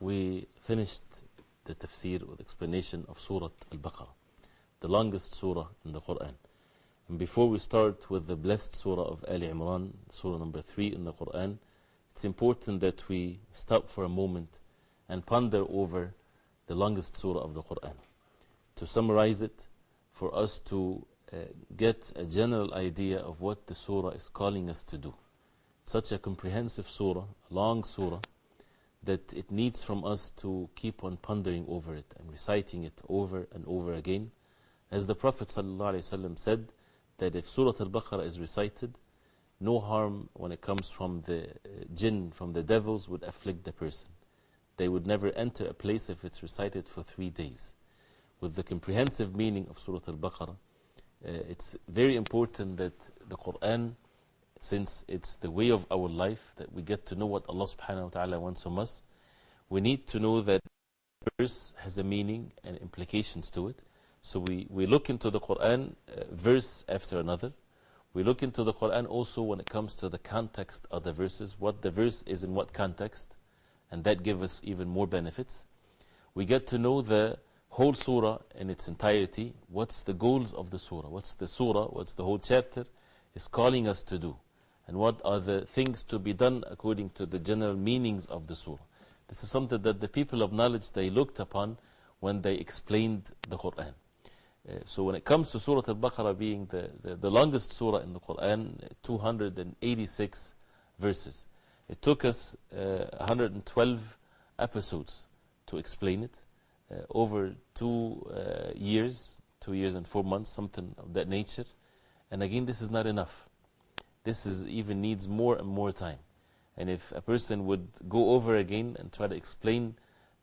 we finished the tafsir or the explanation of Surah Al-Baqarah the longest surah in the Quran. And before we start with the blessed surah of Ali Imran, surah number 3 in the Quran, it's important that we stop for a moment and ponder over the longest surah of the Quran. To summarize it, for us to uh, get a general idea of what the surah is calling us to do. Such a comprehensive surah, a long surah, that it needs from us to keep on pondering over it and reciting it over and over again. As the Prophet ﷺ said, that if Surah Al Baqarah is recited, no harm when it comes from the jinn, from the devils, would afflict the person. They would never enter a place if it's recited for three days. With the comprehensive meaning of Surah Al Baqarah, uh, it's very important that the Quran, since it's the way of our life, that we get to know what Allah subhanahu wa ta'ala wants from us, we need to know that verse has a meaning and implications to it. So we, we look into the Quran uh, verse after another. We look into the Quran also when it comes to the context of the verses, what the verse is in what context, and that gives us even more benefits. We get to know the whole surah in its entirety. What's the goals of the surah? What's the surah? What's the whole chapter is calling us to do? And what are the things to be done according to the general meanings of the surah? This is something that the people of knowledge they looked upon when they explained the Quran. Uh, so when it comes to Surah Al-Baqarah being the, the, the, longest surah in the Quran, 286 verses. It took us uh, 112 episodes to explain it, uh, over two years, two years and four months, something of that nature. And again, this is not enough. This is even needs more and more time. And if a person would go over again and try to explain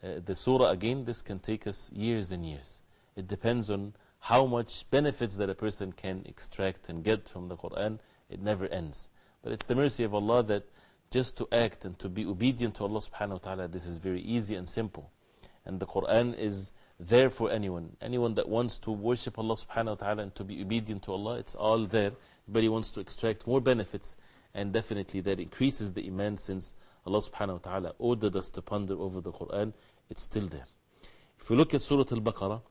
uh, the surah again, this can take us years and years. It depends on how much benefits that a person can extract and get from the Quran, it never ends. But it's the mercy of Allah that just to act and to be obedient to Allah subhanahu wa ta'ala, this is very easy and simple. And the Quran is there for anyone. Anyone that wants to worship Allah subhanahu wa ta'ala and to be obedient to Allah, it's all there. But he wants to extract more benefits, and definitely that increases the Iman since Allah subhanahu wa ta'ala ordered us to ponder over the Quran, it's still there. If we look at Surah Al Baqarah,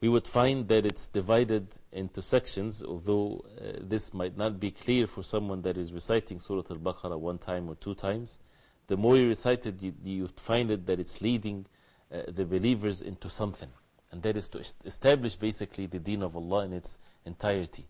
we would find that it's divided into sections, although uh, this might not be clear for someone that is reciting Surah Al Baqarah one time or two times. The more you recite it, you, you find it that it's leading uh, the believers into something, and that is to establish basically the deen of Allah in its entirety.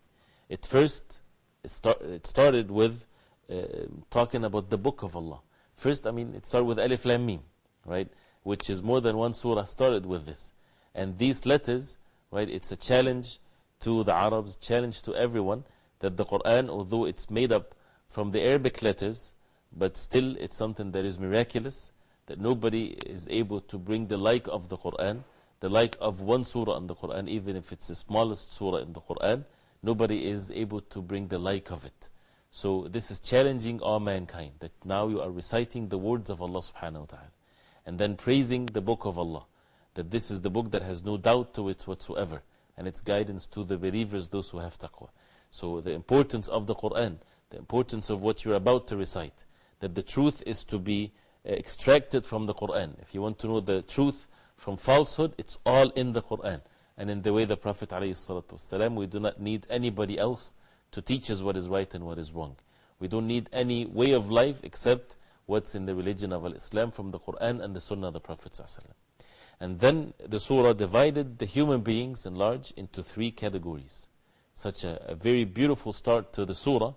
At first, it, start, it started with uh, talking about the book of Allah. First, I mean, it started with Alif Lam Mim, right? Which is more than one surah started with this. And these letters, right, it's a challenge to the Arabs, challenge to everyone that the Quran, although it's made up from the Arabic letters, but still it's something that is miraculous, that nobody is able to bring the like of the Quran, the like of one surah in the Quran, even if it's the smallest surah in the Quran, nobody is able to bring the like of it. So this is challenging all mankind, that now you are reciting the words of Allah subhanahu wa ta'ala, and then praising the book of Allah that this is the book that has no doubt to it whatsoever, and its guidance to the believers, those who have taqwa. So, the importance of the Quran, the importance of what you're about to recite, that the truth is to be uh, extracted from the Quran. If you want to know the truth from falsehood, it's all in the Quran. And in the way the Prophet, ﷺ, we do not need anybody else to teach us what is right and what is wrong. We don't need any way of life except what's in the religion of Islam from the Quran and the Sunnah of the Prophet. ﷺ. And then the surah divided the human beings in large into three categories. Such a, a very beautiful start to the surah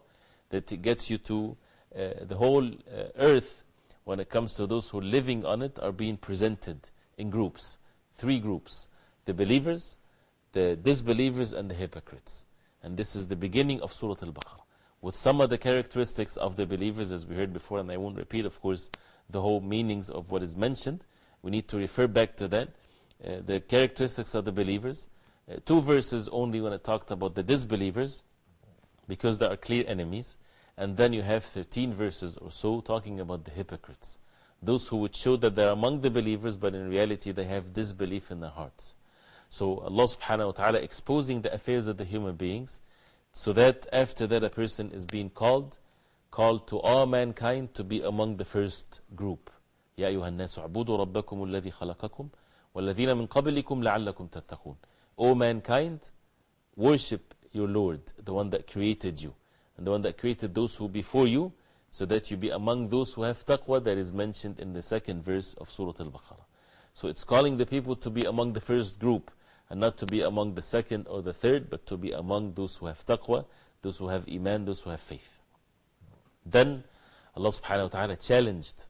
that gets you to uh, the whole uh, earth when it comes to those who are living on it are being presented in groups. Three groups the believers, the disbelievers, and the hypocrites. And this is the beginning of Surah Al Baqarah. With some of the characteristics of the believers, as we heard before, and I won't repeat, of course, the whole meanings of what is mentioned. We need to refer back to that. Uh, the characteristics of the believers. Uh, two verses only when it talked about the disbelievers, because they are clear enemies. And then you have 13 verses or so talking about the hypocrites. Those who would show that they're among the believers, but in reality they have disbelief in their hearts. So Allah subhanahu wa ta'ala exposing the affairs of the human beings, so that after that a person is being called, called to all mankind to be among the first group. يا أيها الناس اعبدوا ربكم الذي خلقكم والذين من قبلكم لعلكم تتقون. O mankind, worship your Lord, the one that created you, and the one that created those who before you, so that you be among those who have taqwa that is mentioned in the second verse of Surah Al Baqarah. So it's calling the people to be among the first group, and not to be among the second or the third, but to be among those who have taqwa, those who have iman, those who have faith. Then Allah subhanahu wa ta'ala challenged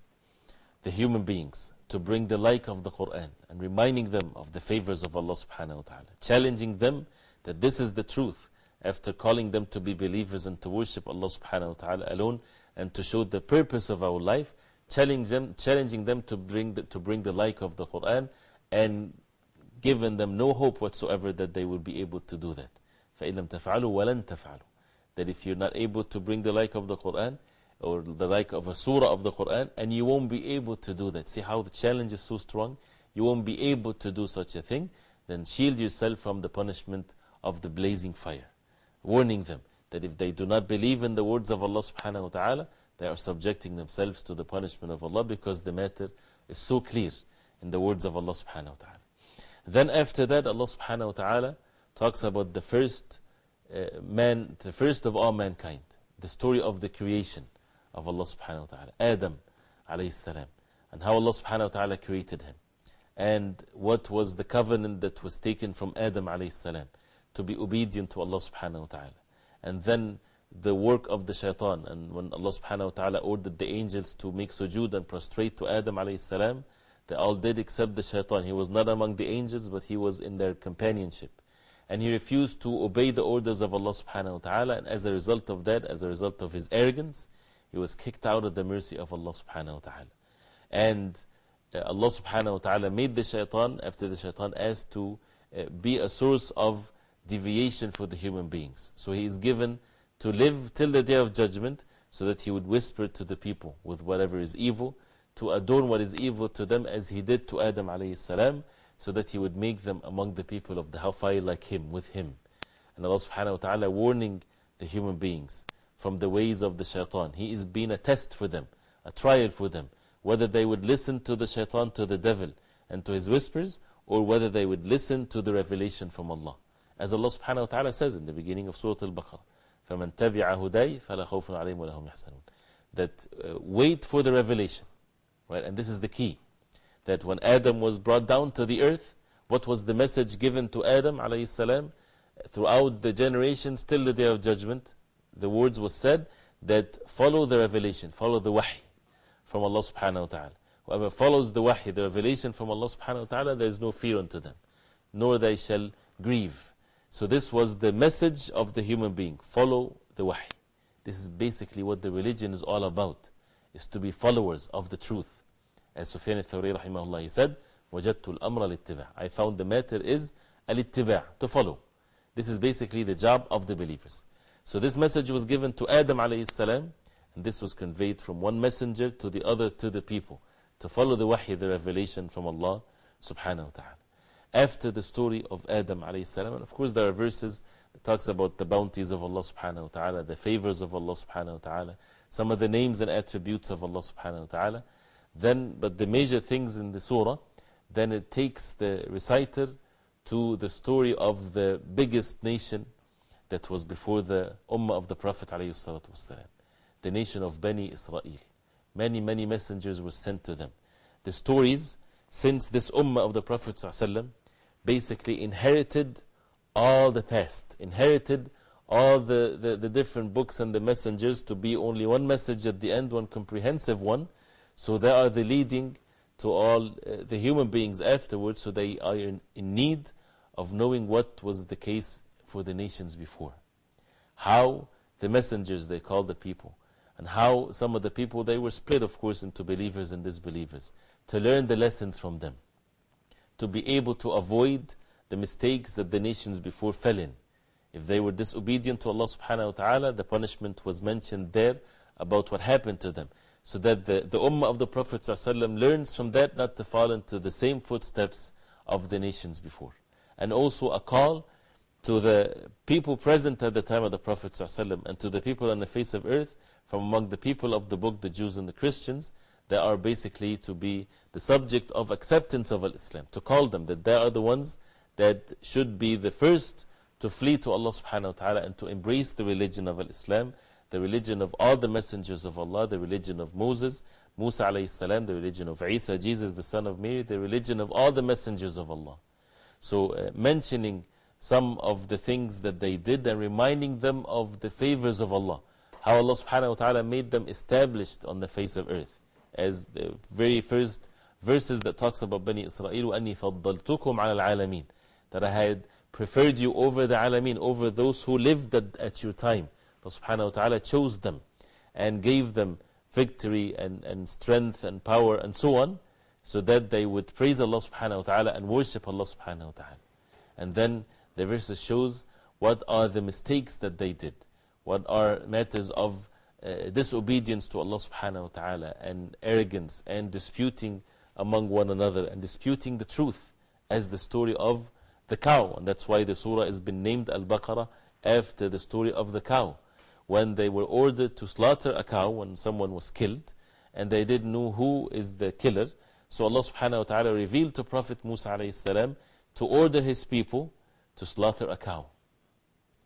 the human beings to bring the like of the Quran and reminding them of the favors of Allah subhanahu wa ta'ala, challenging them that this is the truth after calling them to be believers and to worship Allah subhanahu wa ta'ala alone and to show the purpose of our life, challenging them, challenging them to, bring the, to bring the like of the Quran and giving them no hope whatsoever that they will be able to do that. فَإِلَّمْ تَفْعَلُوا وَلَن تَفْعَلُوا That if you're not able to bring the like of the Quran, or the like of a surah of the Quran, and you won't be able to do that. See how the challenge is so strong? You won't be able to do such a thing. Then shield yourself from the punishment of the blazing fire. Warning them that if they do not believe in the words of Allah subhanahu wa ta'ala, they are subjecting themselves to the punishment of Allah because the matter is so clear in the words of Allah subhanahu wa ta'ala. Then after that, Allah subhanahu wa ta'ala talks about the first uh, man, the first of all mankind, the story of the creation of Allah subhanahu wa ta'ala, Adam alayhi salam, and how Allah subhanahu wa ta'ala created him, and what was the covenant that was taken from Adam alayhi salam to be obedient to Allah subhanahu wa ta'ala, and then the work of the shaitan, and when Allah subhanahu wa ta'ala ordered the angels to make sujood and prostrate to Adam alayhi salam, they all did except the shaitan. He was not among the angels, but he was in their companionship. And he refused to obey the orders of Allah subhanahu wa ta'ala, and as a result of that, as a result of his arrogance, he was kicked out of the mercy of Allah subhanahu wa ta'ala. And uh, Allah subhanahu wa ta'ala made the shaitan, after the shaitan asked to uh, be a source of deviation for the human beings. So he is given to live till the day of judgment so that he would whisper to the people with whatever is evil, to adorn what is evil to them as he did to Adam alayhi salam, so that he would make them among the people of the hellfire like him, with him. And Allah subhanahu wa ta'ala warning the human beings from the ways of the shaitan. He is being a test for them, a trial for them, whether they would listen to the shaitan, to the devil, and to his whispers, or whether they would listen to the revelation from Allah. As Allah subhanahu wa ta'ala says in the beginning of Surah Al Baqarah, فَمَن تَبِعَ هُدَيْ فَلَا خَوْفٌ عَلَيْهِمْ وَلَا هُمْ يَحْزَنُونَ That uh, wait for the revelation. Right? And this is the key. That when Adam was brought down to the earth, what was the message given to Adam salam? Throughout the generations till the day of judgment, the words were said that follow the revelation, follow the wahi from Allah subhanahu wa ta'ala. Whoever follows the wahi, the revelation from Allah subhanahu wa ta'ala, there is no fear unto them, nor they shall grieve. So this was the message of the human being. Follow the wahi. This is basically what the religion is all about, is to be followers of the truth. As Sufyan al-Thawri rahimahullah, he said, وَجَدْتُ الْأَمْرَ الْإِتِّبَاع I found the matter is al-ittiba' to follow. This is basically the job of the believers. So this message was given to Adam alayhi salam, and this was conveyed from one messenger to the other to the people, to follow the wahi, the revelation from Allah subhanahu wa ta'ala. After the story of Adam alayhi salam, and of course there are verses that talks about the bounties of Allah subhanahu wa ta'ala, the favors of Allah subhanahu wa ta'ala, some of the names and attributes of Allah subhanahu wa ta'ala. Then, but the major things in the surah, then it takes the reciter to the story of the biggest nation that was before the Ummah of the Prophet ﷺ, the nation of Bani Israel. Many, many messengers were sent to them. The stories since this ummah of the Prophet ﷺ basically inherited all the past, inherited all the, the, the different books and the messengers to be only one message at the end, one comprehensive one. So they are the leading to all uh, the human beings afterwards, so they are in, in need of knowing what was the case for the nations before. How the messengers they called the people, and how some of the people they were split, of course, into believers and disbelievers, to learn the lessons from them, to be able to avoid the mistakes that the nations before fell in. If they were disobedient to Allah subhanahu wa ta'ala, the punishment was mentioned there about what happened to them. So that the, the ummah of the Prophet ﷺ learns from that not to fall into the same footsteps of the nations before. And also a call to the people present at the time of the Prophet ﷺ and to the people on the face of earth from among the people of the book, the Jews and the Christians, they are basically to be the subject of acceptance of Islam. To call them that they are the ones that should be the first to flee to Allah subhanahu wa ta'ala and to embrace the religion of Islam the religion of all the messengers of Allah, the religion of Moses, Musa alayhi salam, the religion of Isa, Jesus the son of Mary, the religion of all the messengers of Allah. So, uh, mentioning some of the things that they did and reminding them of the favors of Allah. How Allah subhanahu wa ta'ala made them established on the face of earth. As the very first verses that talks about Bani Israel, وَأَنِّي فَضَّلْتُكُمْ عَلَى الْعَالَمِينَ That I had preferred you over the alameen, over those who lived at, at your time. Allah subhanahu wa ta'ala chose them and gave them victory and, and strength and power and so on, so that they would praise Allah subhanahu wa ta'ala and worship Allah subhanahu wa ta'ala. And then the verses shows what are the mistakes that they did, what are matters of uh, disobedience to Allah subhanahu wa ta'ala and arrogance and disputing among one another and disputing the truth, as the story of the cow. And that's why the surah has been named Al Baqarah after the story of the cow when they were ordered to slaughter a cow when someone was killed, and they didn't know who is the killer. So Allah subhanahu wa ta'ala revealed to Prophet Musa alayhi salam to order his people to slaughter a cow.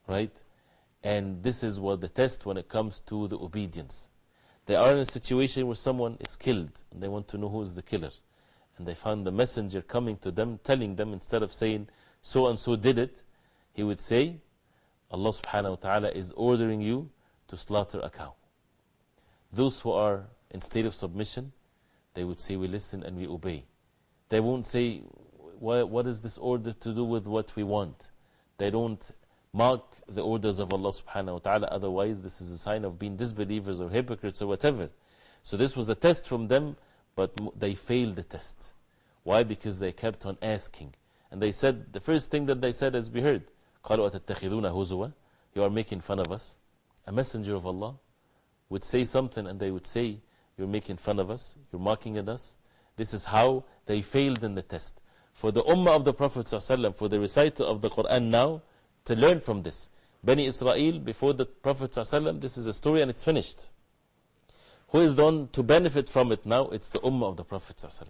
Right? And this is what the test when it comes to the obedience. They are in a situation where someone is killed, and they want to know who is the killer. And they found the messenger coming to them, telling them, instead of saying, so and so did it, he would say, Allah subhanahu wa ta'ala is ordering you to slaughter a cow. Those who are in state of submission, they would say, We listen and we obey. They won't say, What is this order to do with what we want? They don't mark the orders of Allah subhanahu wa ta'ala, otherwise, this is a sign of being disbelievers or hypocrites or whatever. So, this was a test from them, but they failed the test. Why? Because they kept on asking. And they said, the first thing that they said, as we heard, قالوا أتتخذون هزوا You are making fun of us. A messenger of Allah would say something and they would say, You're making fun of us, you're mocking at us. This is how they failed in the test. For the Ummah of the Prophet, ﷺ, for the reciter of the Quran now, to learn from this. Bani Israel, before the Prophet, ﷺ, this is a story and it's finished. Who is the one to benefit from it now? It's the Ummah of the Prophet. ﷺ.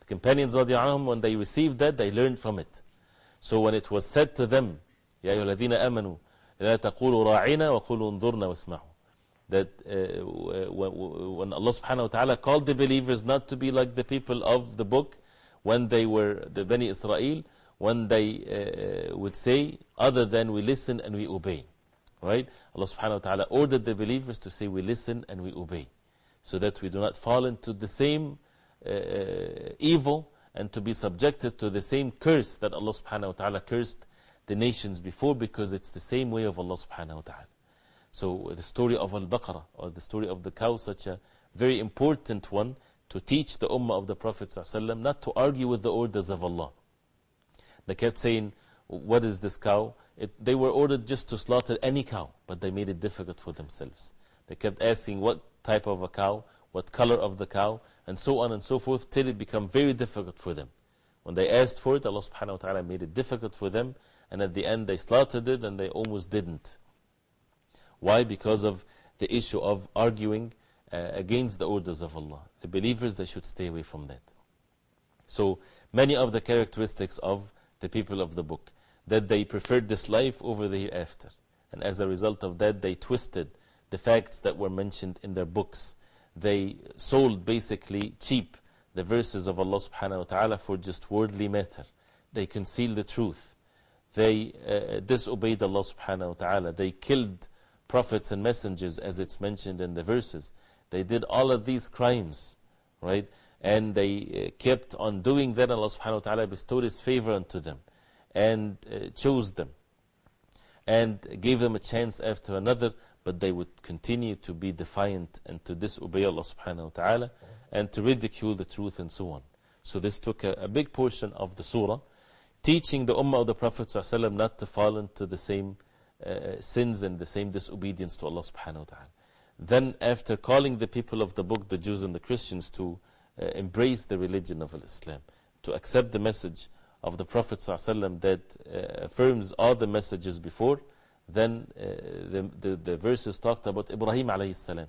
The companions, when they received that, they learned from it. So when it was said to them, يا أيها الذين آمنوا لا تقولوا راعنا وقولوا انظرنا واسمعوا that uh, when Allah subhanahu wa ta'ala called the believers not to be like the people of the book when they were the Bani Israel when they uh, would say other than we listen and we obey right Allah subhanahu wa ta'ala ordered the believers to say we listen and we obey so that we do not fall into the same uh, evil and to be subjected to the same curse that Allah subhanahu wa ta'ala cursed the nations before because it's the same way of Allah subhanahu wa ta'ala. So the story of Al-Baqarah or the story of the cow, such a very important one to teach the Ummah of the Prophet ﷺ not to argue with the orders of Allah. They kept saying, What is this cow? It, they were ordered just to slaughter any cow, but they made it difficult for themselves. They kept asking what type of a cow, what color of the cow, and so on and so forth, till it became very difficult for them. When they asked for it, Allah subhanahu wa ta'ala made it difficult for them and at the end they slaughtered it and they almost didn't. Why? Because of the issue of arguing uh, against the orders of Allah. The believers, they should stay away from that. So, many of the characteristics of the people of the book that they preferred this life over the hereafter. And as a result of that, they twisted the facts that were mentioned in their books. They sold basically cheap the verses of Allah subhanahu wa ta'ala for just worldly matter. They concealed the truth. They uh, disobeyed Allah subhanahu wa ta'ala. They killed prophets and messengers as it's mentioned in the verses. They did all of these crimes, right? And they uh, kept on doing that. Allah subhanahu wa ta'ala bestowed His favor unto them and uh, chose them and gave them a chance after another, but they would continue to be defiant and to disobey Allah subhanahu wa ta'ala and to ridicule the truth and so on. So this took a, a big portion of the surah, teaching the ummah of the Prophet ﷺ not to fall into the same uh, sins and the same disobedience to Allah subhanahu wa ta'ala. Then after calling the people of the book, the Jews and the Christians, to uh, embrace the religion of Islam, to accept the message of the Prophet ﷺ that uh, affirms all the messages before, then the, the, the verses talked about Ibrahim alayhi.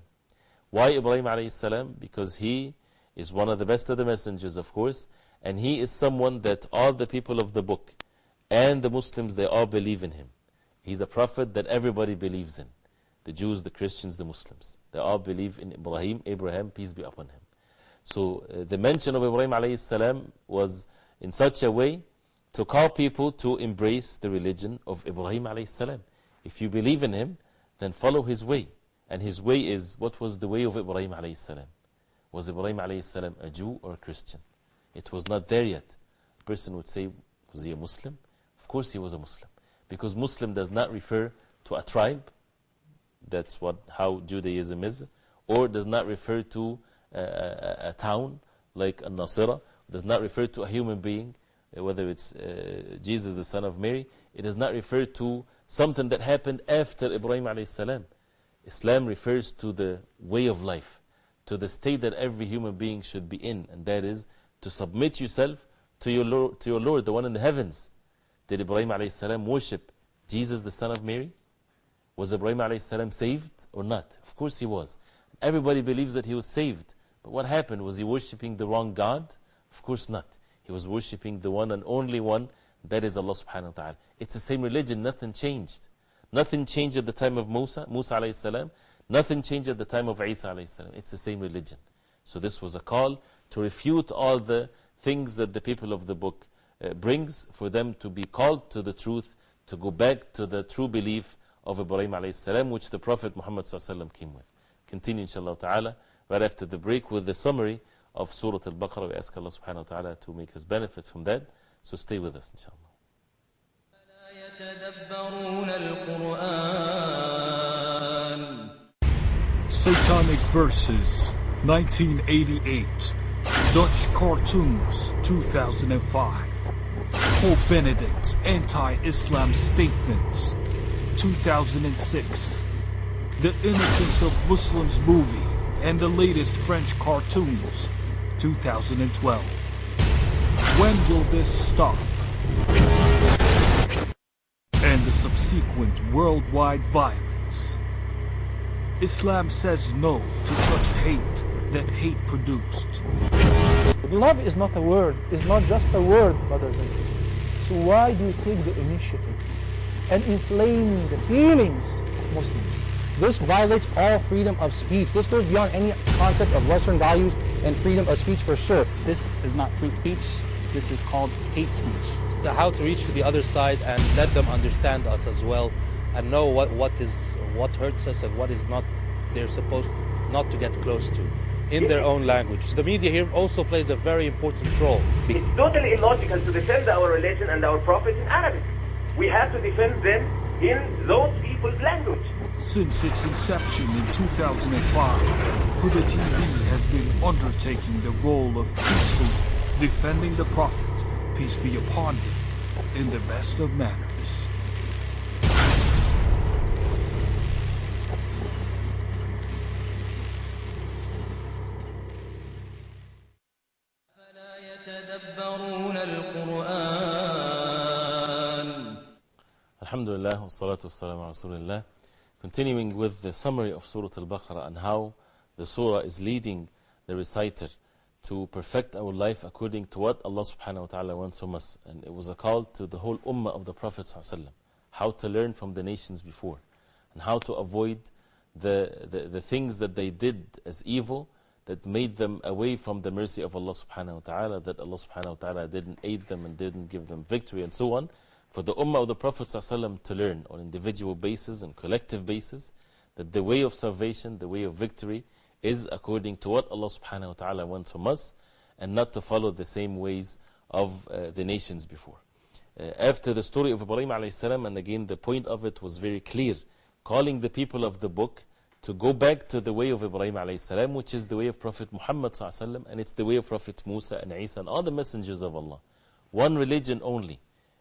Why Ibrahim alayhi salam? Because he is one of the best of the messengers, of course, and he is someone that all the people of the book and the Muslims, they all believe in him. He's a prophet that everybody believes in. The Jews, the Christians, the Muslims. They all believe in Ibrahim, Abraham, peace be upon him. So uh, the mention of Ibrahim alayhi salam was in such a way to call people to embrace the religion of Ibrahim alayhi salam. If you believe in him, then follow his way. And his way is, what was the way of Ibrahim alayhi salam? Was Ibrahim alayhi salam a Jew or a Christian? It was not there yet. A person would say, was he a Muslim? Of course he was a Muslim. Because Muslim does not refer to a tribe. That's what, how Judaism is. Or does not refer to a, a, a town like a Nasira. Does not refer to a human being, whether it's uh, Jesus the son of Mary. It does not refer to something that happened after Ibrahim salam. Islam refers to the way of life, to the state that every human being should be in, and that is to submit yourself to your Lord, to your Lord the one in the heavens. Did Ibrahim salam worship Jesus the son of Mary? Was Ibrahim salam saved or not? Of course he was. Everybody believes that he was saved. But what happened? Was he worshipping the wrong God? Of course not. He was worshipping the one and only one, that is Allah subhanahu wa ta'ala. It's the same religion, nothing changed. Nothing changed at the time of Musa, Musa alayhi salam. Nothing changed at the time of Isa alayhi salam. It's the same religion. So this was a call to refute all the things that the people of the book uh, brings for them to be called to the truth, to go back to the true belief of Ibrahim alayhi salam, which the Prophet Muhammad sallallahu came with. Continue inshallah ta'ala right after the break with the summary of Surah Al-Baqarah. We ask Allah subhanahu wa ta'ala to make us benefit from that. So stay with us inshallah. Satanic Verses 1988 Dutch Cartoons 2005 Pope Benedict's Anti-Islam Statements 2006 The Innocence of Muslims movie and the latest French cartoons 2012 When will this stop? And the subsequent worldwide violence. Islam says no to such hate that hate produced. Love is not a word, it's not just a word, brothers and sisters. So why do you take the initiative and inflame the feelings of Muslims? This violates all freedom of speech. This goes beyond any concept of Western values and freedom of speech for sure. This is not free speech. This is called hate speech. How to reach to the other side and let them understand us as well and know what, what is what hurts us and what is not they're supposed not to get close to in their own language. The media here also plays a very important role. It's totally illogical to defend our religion and our prophets in Arabic. We have to defend them in those people's language. Since its inception in 2005, Huda TV has been undertaking the role of peacefully defending the Prophet, peace be upon him, in the best of manners. Alhamdulillah, wassalatu wassalamu ala rasulillah. Continuing with the summary of Surah Al-Baqarah and how the surah is leading the reciter to perfect our life according to what Allah subhanahu wa ta'ala wants from us. And it was a call to the whole ummah of the Prophet sallallahu how to learn from the nations before and how to avoid the, the, the things that they did as evil that made them away from the mercy of Allah subhanahu wa ta'ala, that Allah subhanahu wa ta'ala didn't aid them and didn't give them victory and so on. For the Ummah of the Prophet ﷺ to learn on individual basis and collective basis that the way of salvation, the way of victory, is according to what Allah subhanahu wa ta'ala wants from us and not to follow the same ways of uh, the nations before. Uh, after the story of Ibrahim alayhi and again the point of it was very clear, calling the people of the book to go back to the way of Ibrahim alayhi which is the way of Prophet Muhammad and it's the way of Prophet Musa and Isa and all the messengers of Allah. One religion only.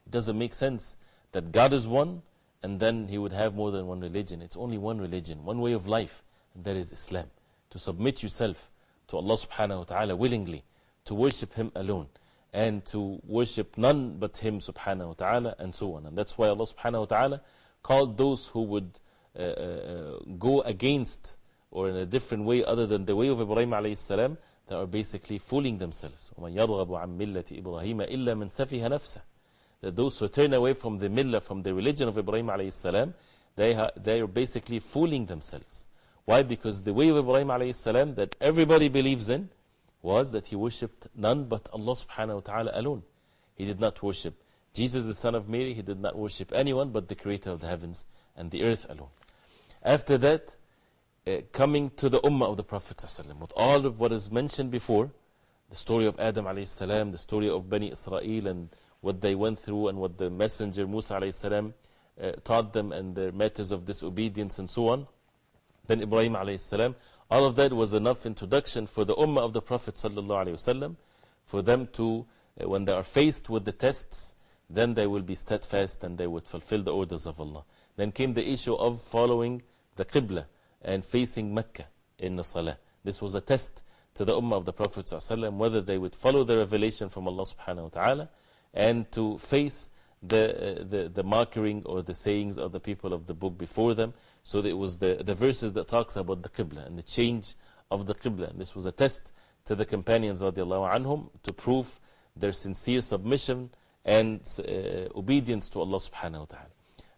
It doesn't make sense that God is one and then He would have more than one religion. It's only one religion, one way of life, and that is Islam. To submit yourself to Allah subhanahu wa ta'ala willingly, to worship Him alone, and to worship none but Him subhanahu wa ta'ala, and so on. And that's why Allah subhanahu wa ta'ala called those who would uh, uh, go against or in a different way other than the way of Ibrahim alayhi salam that are basically fooling themselves. وَمَنْ يَرْغَبُ عَنْ مِلَّةِ إِبْرَاهِيمَ إِلَّا مَنْ سَفِهَ نَفْسَهُ that those who turn away from the millah, from the religion of Ibrahim alayhi salam, they, they are basically fooling themselves. Why? Because the way of Ibrahim alayhi salam that everybody believes in was that he worshipped none but Allah subhanahu wa ta'ala alone. He did not worship Jesus the son of Mary, he did not worship anyone but the creator of the heavens and the earth alone. After that, uh, coming to the Ummah of the Prophet with all of what is mentioned before, the story of Adam alayhi the story of Bani Israel and what they went through and what the messenger Musa uh, taught them and their matters of disobedience and so on. Then Ibrahim alayhi all of that was enough introduction for the Ummah of the Prophet ﷺ, for them to, uh, when they are faced with the tests, then they will be steadfast and they would fulfill the orders of Allah. Then came the issue of following the Qibla and facing Mecca in the Salah. This was a test to the Ummah of the Prophet ﷺ, whether they would follow the revelation from Allah subhanahu wa ta'ala and to face the, uh, the, the marking or the sayings of the people of the book before them. So it was the, the verses that talks about the Qibla and the change of the Qibla. And this was a test to the companions anhum to prove their sincere submission and uh, obedience to Allah subhanahu wa ta'ala.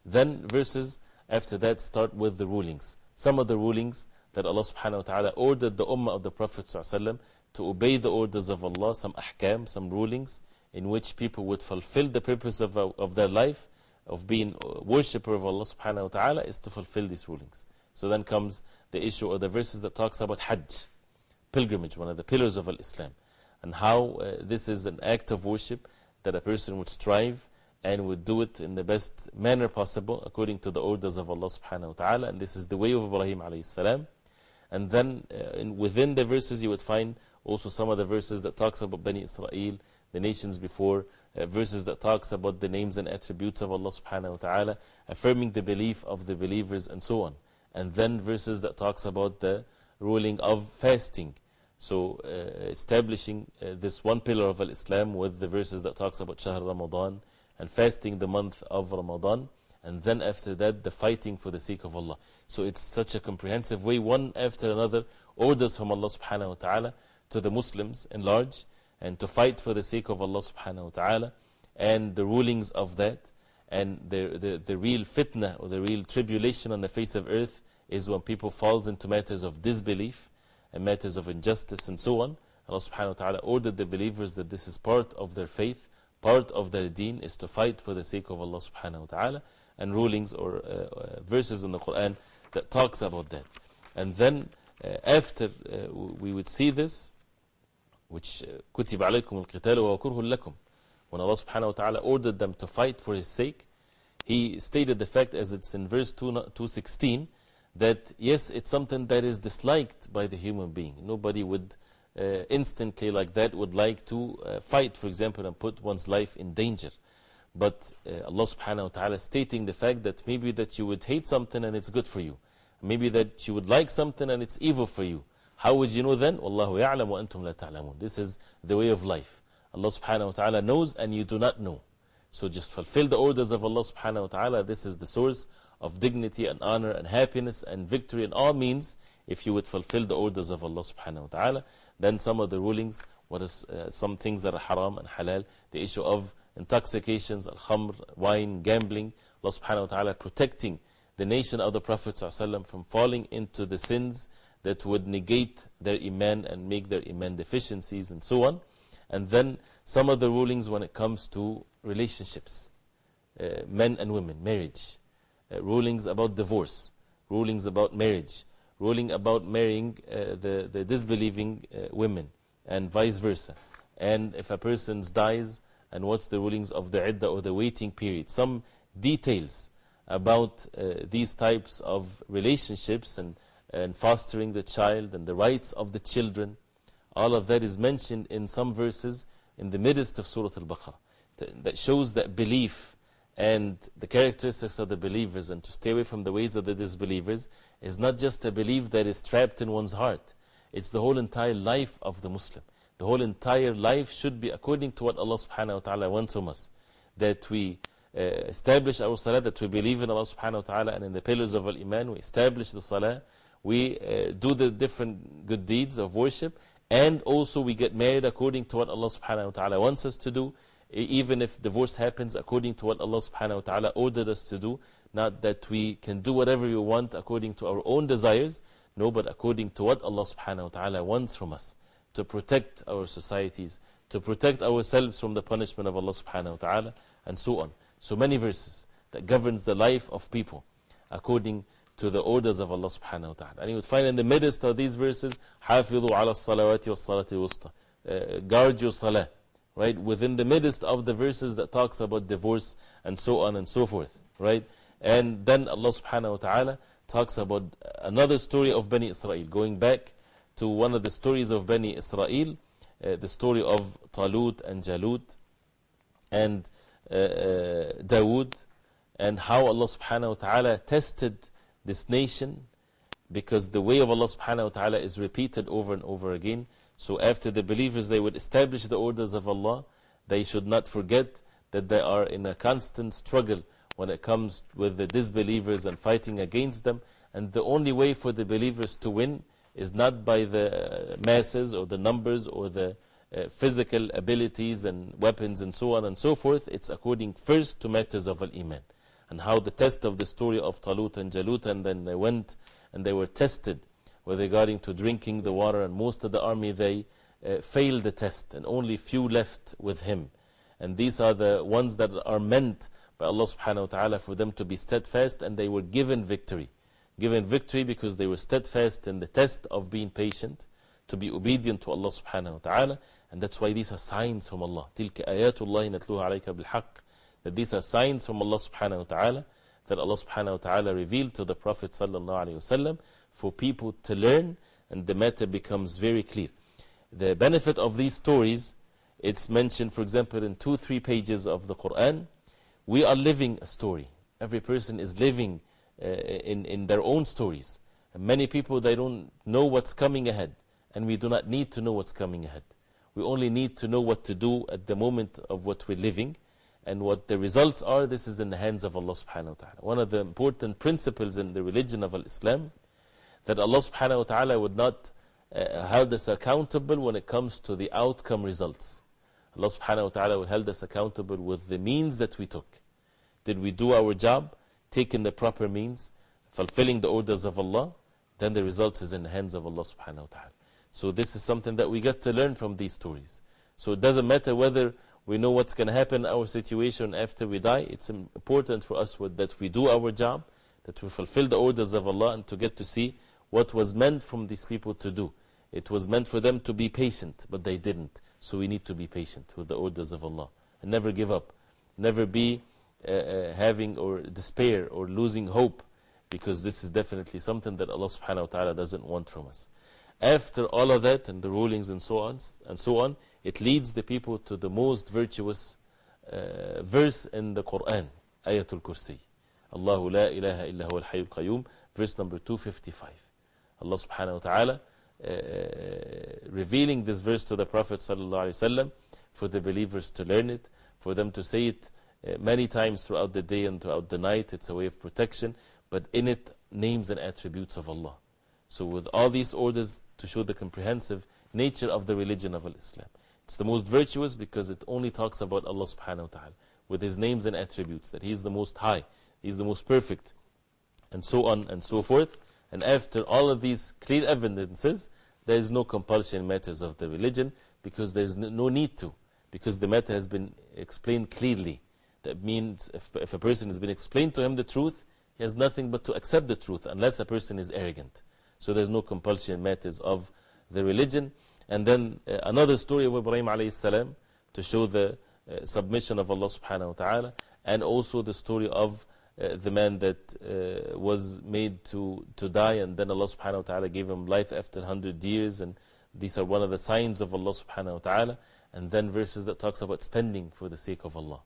Then verses after that start with the rulings. Some of the rulings that Allah subhanahu wa ta'ala ordered the ummah of the Prophet to obey the orders of Allah, some ahkam, some rulings in which people would fulfill the purpose of, of their life, of being worshipper of Allah subhanahu wa ta'ala, is to fulfill these rulings. So then comes the issue or the verses that talks about Hajj, pilgrimage, one of the pillars of Islam, and how uh, this is an act of worship that a person would strive and would do it in the best manner possible according to the orders of Allah subhanahu wa ta'ala. And this is the way of Ibrahim alayhi salam. And then uh, in, within the verses you would find also some of the verses that talks about Bani Israel, the nations before, uh, verses that talks about the names and attributes of Allah subhanahu wa ta'ala, affirming the belief of the believers and so on. And then verses that talks about the ruling of fasting. So uh, establishing uh, this one pillar of Islam with the verses that talks about Shahr Ramadan, and fasting the month of Ramadan, and then after that, the fighting for the sake of Allah. So it's such a comprehensive way, one after another, orders from Allah subhanahu wa ta'ala to the Muslims in large, and to fight for the sake of Allah subhanahu wa ta'ala, and the rulings of that, and the, the, the real fitna or the real tribulation on the face of earth is when people falls into matters of disbelief and matters of injustice and so on. Allah subhanahu wa ta'ala ordered the believers that this is part of their faith part of their deen is to fight for the sake of Allah subhanahu wa ta'ala and rulings or uh, uh, verses in the Quran that talks about that. And then uh, after uh, we would see this, which كُتِبَ عَلَيْكُمُ الْقِتَالُ وَكُرْهُ لَكُمْ When Allah subhanahu wa ta'ala ordered them to fight for His sake, He stated the fact as it's in verse 216 that yes, it's something that is disliked by the human being. Nobody would uh, instantly like that would like to uh, fight, for example, and put one's life in danger. But uh, Allah subhanahu wa ta'ala stating the fact that maybe that you would hate something and it's good for you. Maybe that you would like something and it's evil for you. How would you know then? Wallahu ya'lam wa antum la ta'lamun. This is the way of life. Allah subhanahu wa ta'ala knows and you do not know. So just fulfill the orders of Allah subhanahu wa ta'ala. This is the source of dignity and honor and happiness and victory in all means if you would fulfill the orders of Allah subhanahu wa ta'ala. Then some of the rulings, what is uh, some things that are haram and halal, the issue of intoxications, al-khamr, wine, gambling, Allah subhanahu wa ta'ala protecting the nation of the Prophet ﷺ from falling into the sins that would negate their Iman and make their Iman deficiencies and so on. And then some of the rulings when it comes to relationships, uh, men and women, marriage, uh, rulings about divorce, rulings about marriage, ruling about marrying uh, the, the disbelieving women, and vice versa. And if a person dies, and what's the rulings of the iddah or the waiting period. Some details about these types of relationships and, and fostering the child and the rights of the children. All of that is mentioned in some verses in the midst of Surah Al Baqarah. That shows that belief and the characteristics of the believers and to stay away from the ways of the disbelievers is not just a belief that is trapped in one's heart. It's the whole entire life of the Muslim. The whole entire life should be according to what Allah subhanahu wa ta'ala wants from us. That we uh, establish our salah, that we believe in Allah subhanahu wa ta'ala and in the pillars of Al-Iman, we establish the salah, we uh, do the different good deeds of worship, and also we get married according to what Allah subhanahu wa ta'ala wants us to do, even if divorce happens according to what Allah subhanahu wa ta'ala ordered us to do, not that we can do whatever we want according to our own desires, no, but according to what Allah subhanahu wa ta'ala wants from us. To protect our societies, to protect ourselves from the punishment of Allah subhanahu wa ta'ala, and so on. So many verses that governs the life of people according to the orders of Allah subhanahu wa ta'ala. And you would find in the midst of these verses, حافظوا على الصلوات والصلاة الوسطى. Guard your salah. Right? Within the midst of the verses that talks about divorce and so on and so forth. Right? And then Allah subhanahu wa ta'ala talks about another story of Bani Israel, going back to one of the stories of Bani Israel, uh, the story of Talut and Jalut and uh, uh, Dawood, and how Allah subhanahu wa ta'ala tested this nation because the way of Allah subhanahu wa ta'ala is repeated over and over again. So, after the believers they would establish the orders of Allah, they should not forget that they are in a constant struggle when it comes with the disbelievers and fighting against them. And the only way for the believers to win is not by the masses or the numbers or the uh, physical abilities and weapons and so on and so forth. It's according first to matters of Al Iman And how the test of the story of Talut and Jalut, and then they went and they were tested with regarding to drinking the water, and most of the army they uh, failed the test, and only few left with him. And these are the ones that are meant by Allah subhanahu wa ta'ala for them to be steadfast, and they were given victory given victory because they were steadfast in the test of being patient, to be obedient to Allah subhanahu wa ta'ala. And that's why these are signs from Allah. تِلْكَ آيَاتُ اللَّهِ نَتْلُوهَا عَلَيْكَ بِالْحَقِّ that these are signs from Allah subhanahu wa ta'ala that Allah subhanahu wa ta'ala revealed to the Prophet sallallahu alayhi wasallam for people to learn and the matter becomes very clear. The benefit of these stories, it's mentioned for example in two, three pages of the Quran. We are living a story. Every person is living uh, in, in their own stories. And many people, they don't know what's coming ahead. And we do not need to know what's coming ahead. We only need to know what to do at the moment of what we're living. And what the results are, this is in the hands of Allah subhanahu wa ta'ala. One of the important principles in the religion of Islam, that Allah subhanahu wa ta'ala would not uh, hold us accountable when it comes to the outcome results. Allah subhanahu wa ta'ala will hold us accountable with the means that we took. Did we do our job? taking the proper means, fulfilling the orders of Allah, then the result is in the hands of Allah subhanahu wa ta'ala. So, this is something that we get to learn from these stories. So, it doesn't matter whether we know what's going to happen in our situation after we die, it's important for us that we do our job, that we fulfill the orders of Allah, and to get to see what was meant from these people to do. It was meant for them to be patient, but they didn't. So, we need to be patient with the orders of Allah and never give up. Never be uh, uh, having or despair or losing hope because this is definitely something that Allah subhanahu wa ta'ala doesn't want from us. After all of that and the rulings and so on, and so on it leads the people to the most virtuous uh, verse in the Quran, Ayatul Kursi. Allahu la ilaha illa huwa al-hayyul qayyum, verse number 255. Allah subhanahu wa ta'ala uh, revealing this verse to the Prophet sallallahu alayhi wasallam for the believers to learn it, for them to say it uh, many times throughout the day and throughout the night. It's a way of protection, but in it, names and attributes of Allah. So, with all these orders to show the comprehensive nature of the religion of Islam. It's the most virtuous because it only talks about Allah subhanahu wa ta'ala with His names and attributes, that He is the most high, He is the most perfect, and so on and so forth. And after all of these clear evidences, there is no compulsion in matters of the religion because there is no need to, because the matter has been explained clearly. That means if, if a person has been explained to him the truth, he has nothing but to accept the truth, unless a person is arrogant. So there's no compulsion in matters of the religion. And then uh, another story of Ibrahim alayhi salam to show the uh, submission of Allah subhanahu wa ta'ala, and also the story of uh, the man that was made to, to die, and then Allah subhanahu wa ta'ala gave him life after 100 years, and these are one of the signs of Allah subhanahu wa ta'ala. And then verses that talks about spending for the sake of Allah.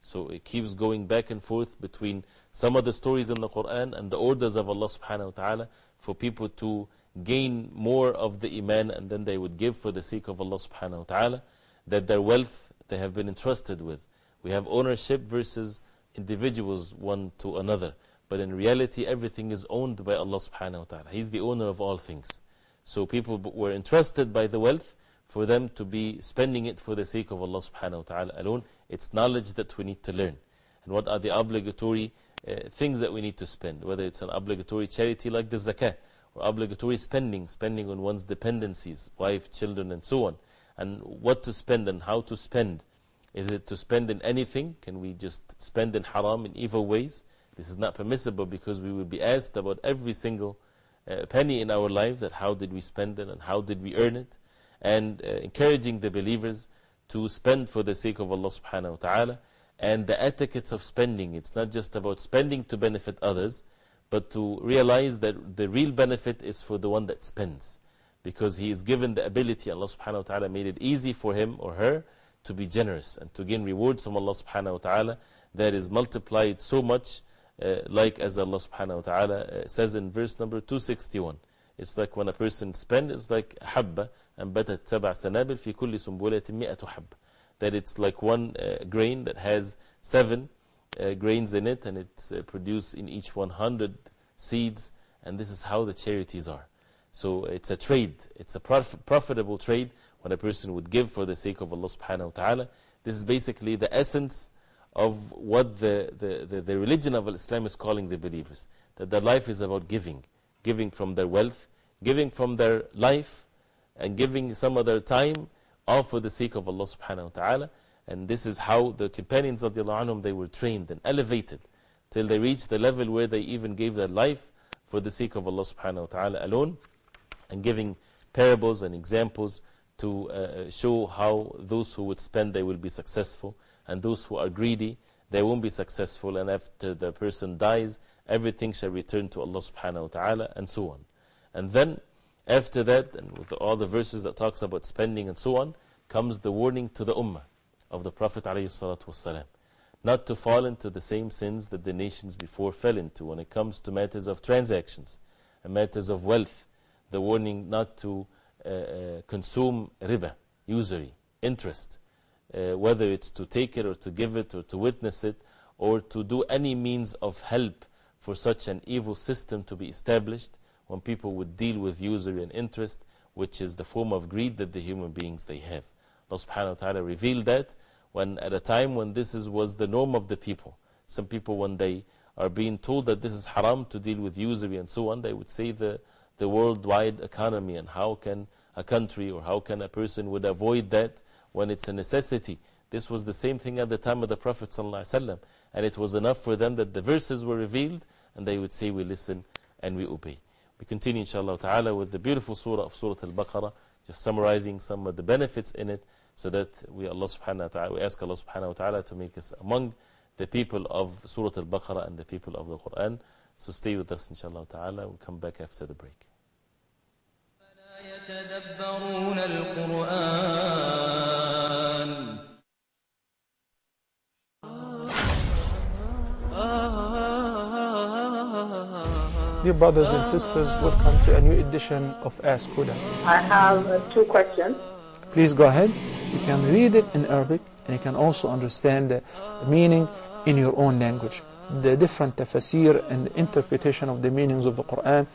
So it keeps going back and forth between some of the stories in the Quran and the orders of Allah subhanahu wa ta'ala for people to gain more of the Iman and then they would give for the sake of Allah subhanahu wa ta'ala, that their wealth they have been entrusted with. We have ownership versus individuals one to another. But in reality, everything is owned by Allah subhanahu wa ta'ala. He's the owner of all things. So people were entrusted by the wealth for them to be spending it for the sake of Allah subhanahu wa ta'ala alone. It's knowledge that we need to learn. And what are the obligatory uh, things that we need to spend? Whether it's an obligatory charity like the zakah, or obligatory spending, spending on one's dependencies, wife, children, and so on. And what to spend and how to spend. Is it to spend in anything? Can we just spend in haram in evil ways? This is not permissible because we will be asked about every single uh, penny in our life that how did we spend it and how did we earn it. And uh, encouraging the believers to spend for the sake of Allah subhanahu wa ta'ala. And the etiquettes of spending. It's not just about spending to benefit others, but to realize that the real benefit is for the one that spends. Because he is given the ability, Allah subhanahu wa ta'ala made it easy for him or her to be generous and to gain rewards from Allah subhanahu wa ta'ala that is multiplied so much, uh, like as Allah subhanahu wa ta'ala uh, says in verse number 261. It's like when a person spends, it's like anbatat sab'a sanabil fi kulli sumbulatin mi'atu habba. That it's like one uh, grain that has seven grains in it, and it's produced in each 100 seeds, and this is how the charities are. So it's a trade, it's a prof profitable trade when a person would give for the sake of Allah subhanahu wa ta'ala. This is basically the essence of what the, the, the, the, religion of Islam is calling the believers. That their life is about giving. Giving from their wealth, giving from their life, and giving some of their time, all for the sake of Allah subhanahu wa ta'ala. And this is how the companions of the anhum, they were trained and elevated till they reached the level where they even gave their life for the sake of Allah subhanahu wa ta'ala alone. And giving parables and examples to uh, show how those who would spend they will be successful. And those who are greedy they won't be successful. And after the person dies everything shall return to Allah subhanahu wa ta'ala and so on and then after that and with all the verses that talks about spending and so on comes the warning to the ummah of the Prophet ﷺ not to fall into the same sins that the nations before fell into when it comes to matters of transactions and matters of wealth. The warning not to uh, uh, consume riba, usury, interest, uh, whether it's to take it or to give it or to witness it or to do any means of help for such an evil system to be established when people would deal with usury and interest, which is the form of greed that the human beings they have. Allah subhanahu wa ta'ala revealed that when at a time when this is, was the norm of the people. Some people, when they are being told that this is haram to deal with usury and so on, they would say the, the worldwide economy and how can a country or how can a person would avoid that when it's a necessity. This was the same thing at the time of the Prophet ﷺ, and it was enough for them that the verses were revealed and they would say we listen and we obey. We continue inshallah ta'ala with the beautiful surah of Surah Al-Baqarah, just summarizing some of the benefits in it so that we, Allah subhanahu wa ta'ala, we ask Allah subhanahu wa ta'ala to make us among the people of Surah Al-Baqarah and the people of the Quran. So stay with us inshallah ta'ala, we'll come back after the break. Dear brothers and sisters, welcome to a new edition of Ask Huda. I have uh, two questions. Please go ahead. You can read it in Arabic and you can also understand the meaning in your own language. The different tafsir and the interpretation of the meanings of the Quran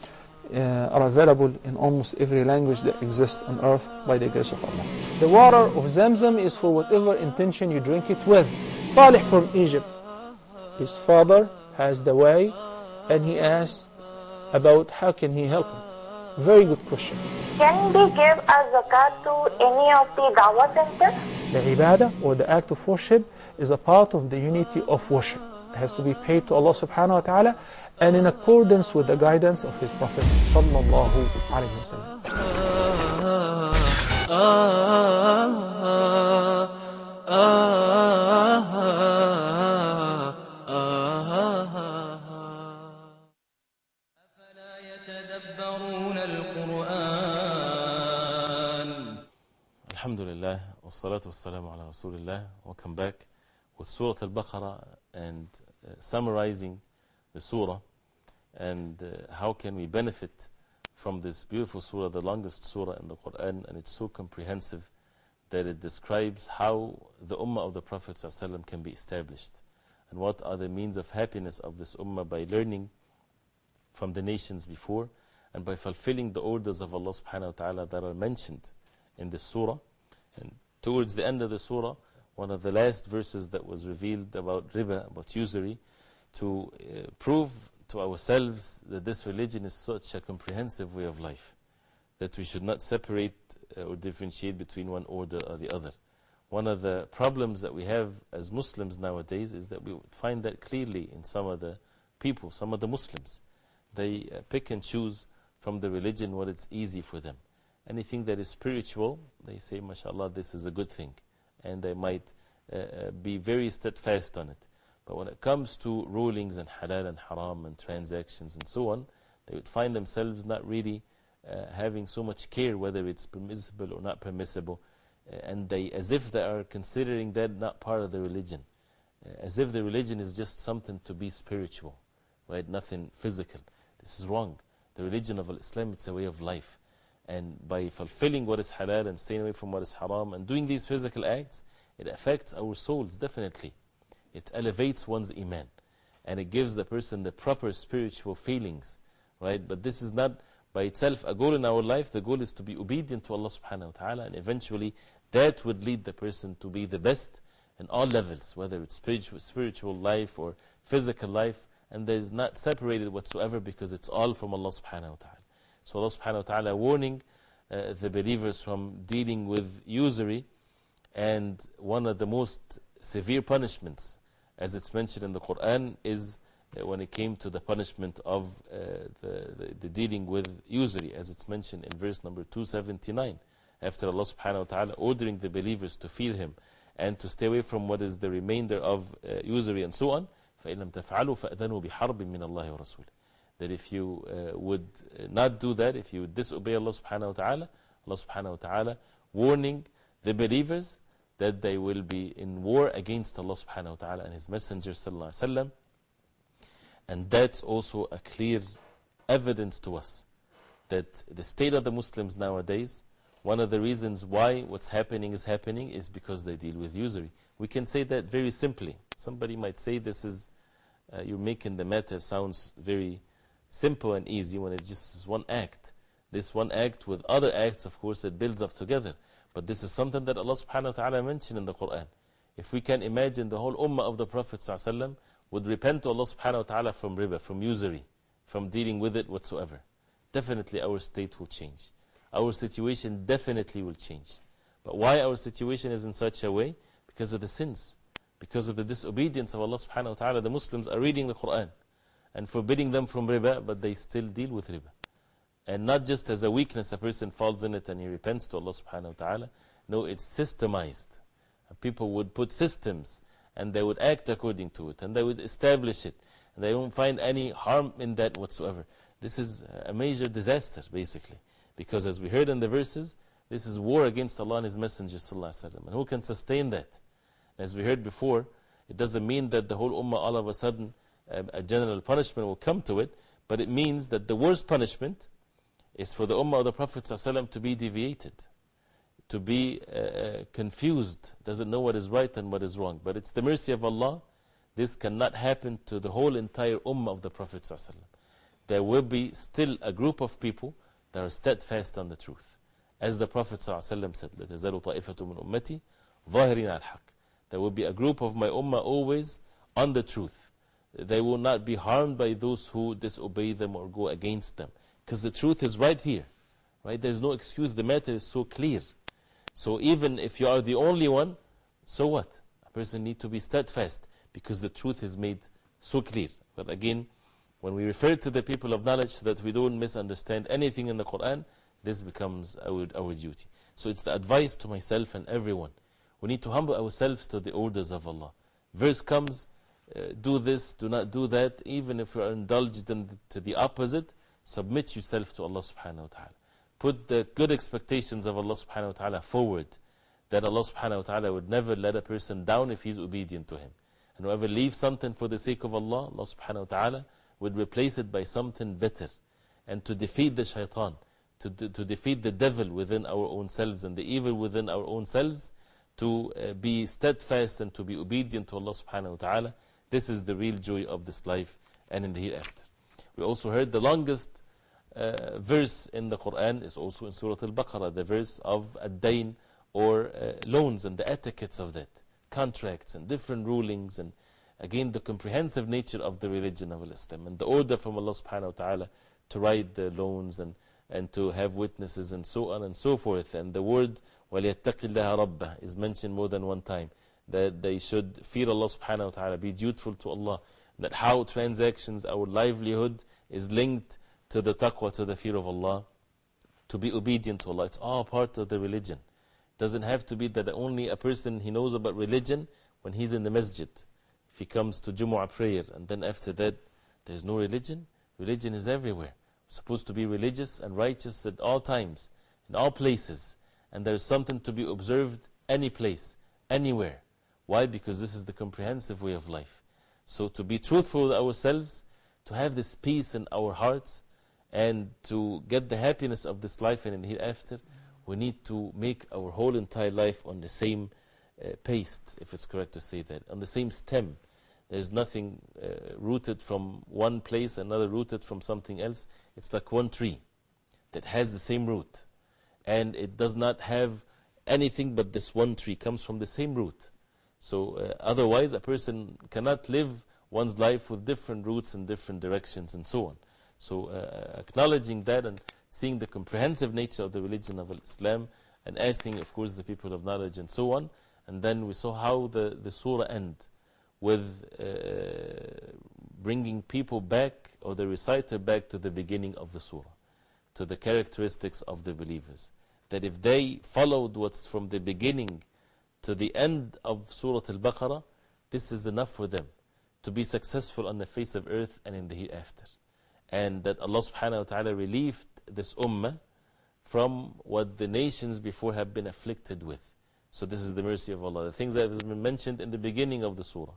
uh, are available in almost every language that exists on earth by the grace of Allah. The water of Zamzam is for whatever intention you drink it with. Salih from Egypt, his father has the way and he asked about how can he help him. Very good question. Can we give a zakat to any of the dawah centers? The ibadah or the act of worship is a part of the unity of worship. It has to be paid to Allah subhanahu wa ta'ala and in accordance with the guidance of His Prophet sallallahu alayhi wa sallam. Ah, ah, ah, Wassalatu wassalamu ala Rasulillah. Welcome back with Surah Al-Baqarah and uh, summarizing the Surah and uh, how can we benefit from this beautiful Surah, the longest Surah in the Quran, and it's so comprehensive that it describes how the Ummah of the Prophet ﷺ can be established and what are the means of happiness of this Ummah by learning from the nations before and by fulfilling the orders of Allah subhanahu wa ta'ala that are mentioned in the surah. And towards the end of the surah, one of the last verses that was revealed about riba, about usury, to uh, prove to ourselves that this religion is such a comprehensive way of life, that we should not separate uh, or differentiate between one order or the other. One of the problems that we have as Muslims nowadays is that we find that clearly in some of the people, some of the Muslims. They uh, pick and choose from the religion what is easy for them. Anything that is spiritual, they say, mashallah, this is a good thing. And they might uh, uh, be very steadfast on it. But when it comes to rulings and halal and haram and transactions and so on, they would find themselves not really uh, having so much care whether it's permissible or not permissible. And they, as if they are considering that not part of the religion. As if the religion is just something to be spiritual, right? Nothing physical. This is wrong. The religion of Islam, it's a way of life. And by fulfilling what is halal and staying away from what is haram and doing these physical acts, it affects our souls definitely. It elevates one's iman. And it gives the person the proper spiritual feelings. Right? But this is not by itself a goal in our life. The goal is to be obedient to Allah subhanahu wa ta'ala. And eventually that would lead the person to be the best in all levels, whether it's spiritual, spiritual life or physical life. And there is not separated whatsoever because it's all from Allah subhanahu wa ta'ala. So Allah subhanahu wa ta'ala warning uh, the believers from dealing with usury and one of the most severe punishments as it's mentioned in the Quran is uh, when it came to the punishment of uh, the, the, the, dealing with usury as it's mentioned in verse number 279 after Allah subhanahu wa ta'ala ordering the believers to fear Him and to stay away from what is the remainder of uh, usury and so on فإن لم تفعلوا فأذنوا بحرب من الله ورسوله that if you uh, would not do that, if you disobey Allah subhanahu wa ta'ala, Allah subhanahu wa ta'ala warning the believers that they will be in war against Allah subhanahu wa ta'ala and His Messenger sallallahu alayhi wa. And that's also a clear evidence to us that the state of the Muslims nowadays, one of the reasons why what's happening is happening is because they deal with usury. We can say that very simply. Somebody might say this is, uh, you're making the matter sounds very simple and easy when it's just one act. This one act with other acts, of course, it builds up together. But this is something that Allah subhanahu wa ta'ala mentioned in the Quran. If we can imagine the whole ummah of the Prophet would repent to Allah subhanahu wa ta'ala from riba, from usury, from dealing with it whatsoever, definitely our state will change. Our situation definitely will change. But why our situation is in such a way? Because of the sins. Because of the disobedience of Allah subhanahu wa ta'ala. The Muslims are reading the Quran and forbidding them from riba, but they still deal with riba. And not just as a weakness, a person falls in it and he repents to Allah subhanahu wa ta'ala. No, it's systemized. People would put systems and they would act according to it and they would establish it. And they won't find any harm in that whatsoever. This is a major disaster, basically. Because as we heard in the verses, this is war against Allah and His Messenger. And who can sustain that? As we heard before, it doesn't mean that the whole ummah all of a sudden a general punishment will come to it, but it means that the worst punishment is for the Ummah of the Prophet ﷺ to be deviated, to be uh, confused, doesn't know what is right and what is wrong. But it's the mercy of Allah. This cannot happen to the whole entire Ummah of the Prophet ﷺ. There will be still a group of people that are steadfast on the truth. As the Prophet ﷺ said, لَتَزَالُ طَائِفَةٌ مِّنْ أُمَّتِي ظَاهِرِينَ الْحَقِّ There will be a group of my Ummah always on the truth. they will not be harmed by those who disobey them or go against them. Because the truth is right here. Right? There's no excuse. The matter is so clear. So even if you are the only one, so what? A person needs to be steadfast because the truth is made so clear. But again, when we refer to the people of knowledge so that we don't misunderstand anything in the Quran, this becomes our, our duty. So it's the advice to myself and everyone. We need to humble ourselves to the orders of Allah. Verse comes, uh, do this, do not do that. Even if you are indulged in the, to the opposite, submit yourself to Allah subhanahu wa ta'ala. Put the good expectations of Allah subhanahu wa ta'ala forward. That Allah subhanahu wa ta'ala would never let a person down if he's obedient to Him. And whoever leaves something for the sake of Allah, Allah subhanahu wa ta'ala would replace it by something better. And to defeat the shaitan, to, to, to defeat the devil within our own selves and the evil within our own selves, to uh, be steadfast and to be obedient to Allah subhanahu wa ta'ala. This is the real joy of this life and in the hereafter. We also heard the longest uh, verse in the Quran is also in Surah Al Baqarah, the verse of Ad-Dain or uh, loans and the etiquettes of that, contracts and different rulings, and again the comprehensive nature of the religion of Islam and the order from Allah subhanahu wa ta'ala to write the loans and, and to have witnesses and so on and so forth. And the word وَلْيَتَّقِ اللَّهَ رَبَّهِ is mentioned more than one time. That they should fear Allah subhanahu wa ta'ala, be dutiful to Allah. That how transactions, our livelihood is linked to the taqwa, to the fear of Allah, to be obedient to Allah. It's all part of the religion. It doesn't have to be that only a person he knows about religion when he's in the masjid. If he comes to Jumu'ah prayer and then after that there's no religion, religion is everywhere. We're supposed to be religious and righteous at all times, in all places. And there's something to be observed any place, anywhere. Why? Because this is the comprehensive way of life. So to be truthful with ourselves, to have this peace in our hearts, and to get the happiness of this life and in the hereafter, we need to make our whole entire life on the same uh, paste, if it's correct to say that, on the same stem. There's nothing uh, rooted from one place, another rooted from something else. It's like one tree that has the same root. And it does not have anything but this one tree, comes from the same root. So, uh, otherwise, a person cannot live one's life with different routes and different directions and so on. So, uh, acknowledging that and seeing the comprehensive nature of the religion of Islam and asking, of course, the people of knowledge and so on. And then we saw how the, the surah end with uh, bringing people back or the reciter back to the beginning of the surah, to the characteristics of the believers. That if they followed what's from the beginning to the end of Surah Al Baqarah, this is enough for them to be successful on the face of earth and in the hereafter. And that Allah subhanahu wa ta'ala relieved this ummah from what the nations before have been afflicted with. So, this is the mercy of Allah. The things that have been mentioned in the beginning of the surah.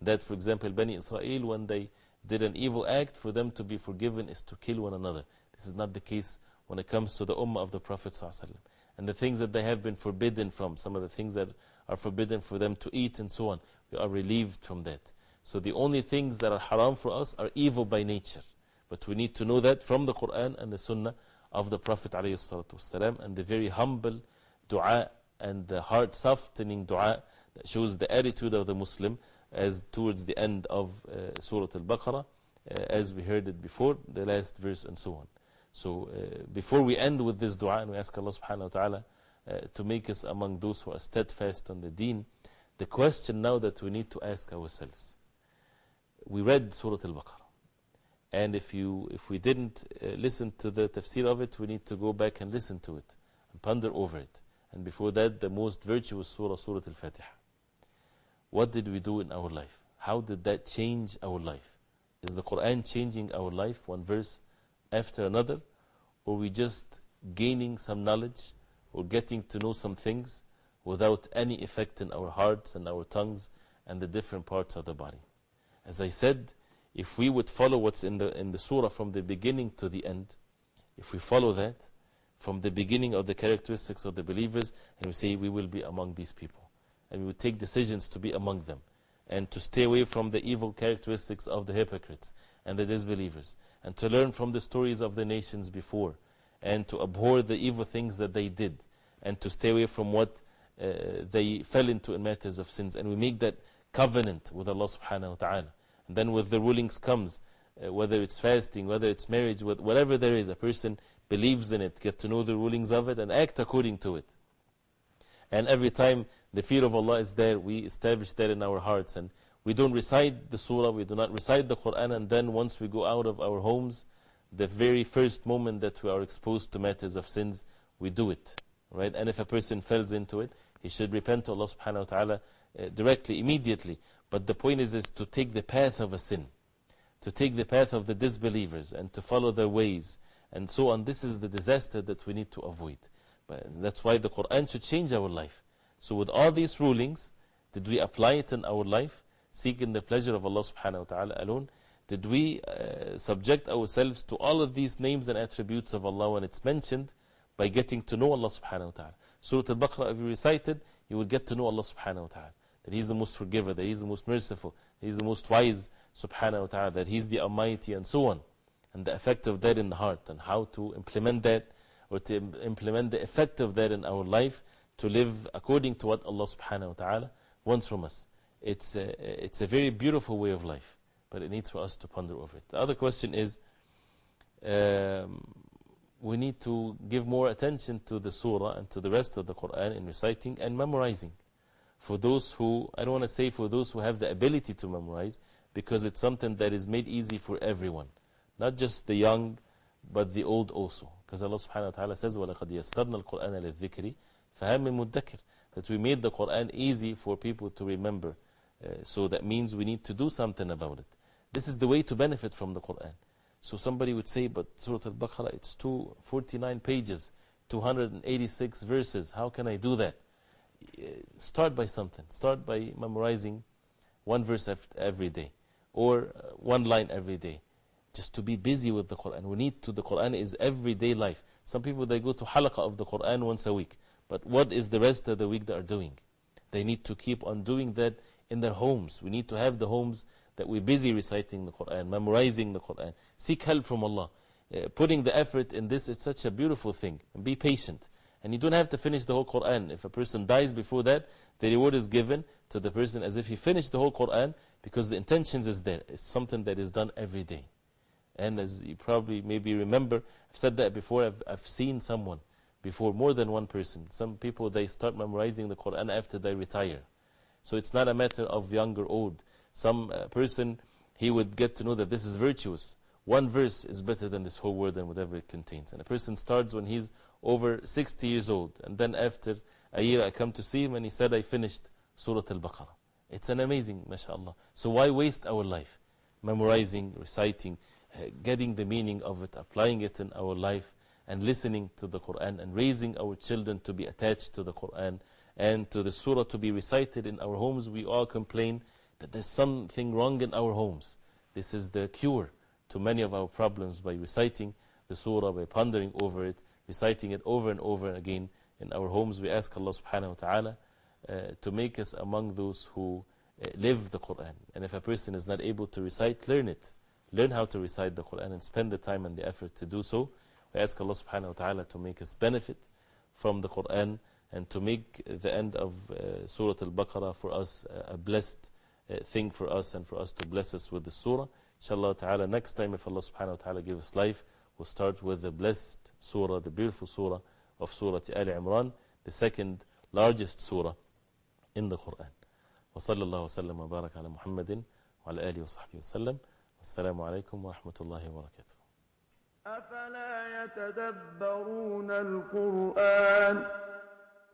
That, for example, Bani Israel, when they did an evil act, for them to be forgiven is to kill one another. This is not the case when it comes to the ummah of the Prophet. ﷺ. And the things that they have been forbidden from, some of the things that are forbidden for them to eat and so on, we are relieved from that. So, the only things that are haram for us are evil by nature. But we need to know that from the Quran and the Sunnah of the Prophet ﷺ and the very humble dua and the heart softening dua that shows the attitude of the Muslim as towards the end of uh, Surah Al Baqarah, uh, as we heard it before, the last verse and so on. So, uh, before we end with this dua, and we ask Allah subhanahu wa ta'ala to make us among those who are steadfast on the deen, the question now that we need to ask ourselves we read Surah Al Baqarah. And if, you, if we didn't uh, listen to the tafsir of it, we need to go back and listen to it and ponder over it. And before that, the most virtuous surah, Surah Al Fatiha. What did we do in our life? How did that change our life? Is the Quran changing our life one verse after another? Or we just gaining some knowledge or getting to know some things without any effect in our hearts and our tongues and the different parts of the body? As I said, if we would follow what's in the, in the surah from the beginning to the end, if we follow that from the beginning of the characteristics of the believers, and we say we will be among these people, and we would take decisions to be among them, and to stay away from the evil characteristics of the hypocrites and the disbelievers, and to learn from the stories of the nations before, and to abhor the evil things that they did, and to stay away from what uh, they fell into in matters of sins, and we make that covenant with Allah subhanahu wa ta'ala And then with the rulings comes, uh, whether it's fasting, whether it's marriage, whatever there is, a person believes in it, get to know the rulings of it, and act according to it. And every time the fear of Allah is there, we establish that in our hearts. And we don't recite the surah, we do not recite the Quran, and then once we go out of our homes, the very first moment that we are exposed to matters of sins, we do it. Right? And if a person falls into it, he should repent to Allah subhanahu wa ta'ala uh, directly, immediately. But the point is, is to take the path of a sin, to take the path of the disbelievers, and to follow their ways, and so on. This is the disaster that we need to avoid. But that's why the Quran should change our life. So, with all these rulings, did we apply it in our life, seeking the pleasure of Allah subhanahu wa ta'ala alone? Did we uh, subject ourselves to all of these names and attributes of Allah when it's mentioned by getting to know Allah subhanahu wa ta'ala? Surah Al Baqarah, if you recite it, you will get to know Allah subhanahu wa ta'ala. That He is the most forgiver, that He is the most merciful, that He is the most wise subhanahu wa ta'ala, that He is the Almighty, and so on. And the effect of that in the heart, and how to implement that, or to im- implement the effect of that in our life, to live according to what Allah subhanahu wa ta'ala wants from us It's a, it's a very beautiful way of life, but it needs for us to ponder over it. The other question is um, we need to give more attention to the surah and to the rest of the Quran in reciting and memorizing. For those who, I don't want to say for those who have the ability to memorize, because it's something that is made easy for everyone, not just the young, but the old also. Because Allah subhanahu wa ta'ala says, وَلَقَدْ يَسَّرْنَا الْقُرْآنَ لِلذِّكْرِ فَهَمْ مِن مُدَّكِرٍ That we made the Quran easy for people to remember. Uh, so that means we need to do something about it. This is the way to benefit from the Quran. So somebody would say, but Surah Al Baqarah, it's 249 pages, 286 verses. How can I do that? Uh, Start by something. Start by memorizing one verse every day or uh, one line every day. Just to be busy with the Quran. We need to, the Quran is everyday life. Some people, they go to halaqah of the Quran once a week. But what is the rest of the week they are doing? They need to keep on doing that in their homes. We need to have the homes that we're busy reciting the Quran, memorizing the Quran. Seek help from Allah. Uh, putting the effort in this is such a beautiful thing. And be patient. And you don't have to finish the whole Quran. If a person dies before that, the reward is given to the person as if he finished the whole Quran because the intentions is there. It's something that is done every day. And as you probably maybe remember, I've said that before, I've, I've seen someone before, more than one person. Some people, they start memorizing the Quran after they retire. So it's not a matter of young or old. Some uh, person, he would get to know that this is virtuous. One verse is better than this whole world and whatever it contains. And a person starts when he's over 60 years old. And then after a year, I come to see him and he said, I finished Surah Al Baqarah. It's an amazing, mashallah. So why waste our life? Memorizing, reciting, uh, getting the meaning of it, applying it in our life, and listening to the Quran, and raising our children to be attached to the Quran, and to the surah to be recited in our homes. We all complain that there's something wrong in our homes. This is the cure to many of our problems by reciting the surah, by pondering over it, reciting it over and over again in our homes. We ask Allah subhanahu wa ta'ala uh, to make us among those who uh, live the Quran. And if a person is not able to recite, learn it. Learn how to recite the Quran and spend the time and the effort to do so. We ask Allah subhanahu wa ta'ala to make us benefit from the Quran and to make the end of uh, Surah Al Baqarah for us uh, a blessed uh, thing for us and for us to bless us with the Surah. Inshallah ta'ala, next time, if Allah subhanahu wa ta'ala gives us life, we'll start with the blessed Surah, the beautiful Surah of Surah Al Imran, the second largest Surah in the Quran. وصلى الله وسلم وبارك على محمد وعلى آله وصحبه وسلم السلام عليكم ورحمة الله وبركاته أفلا يتدبرون القرآن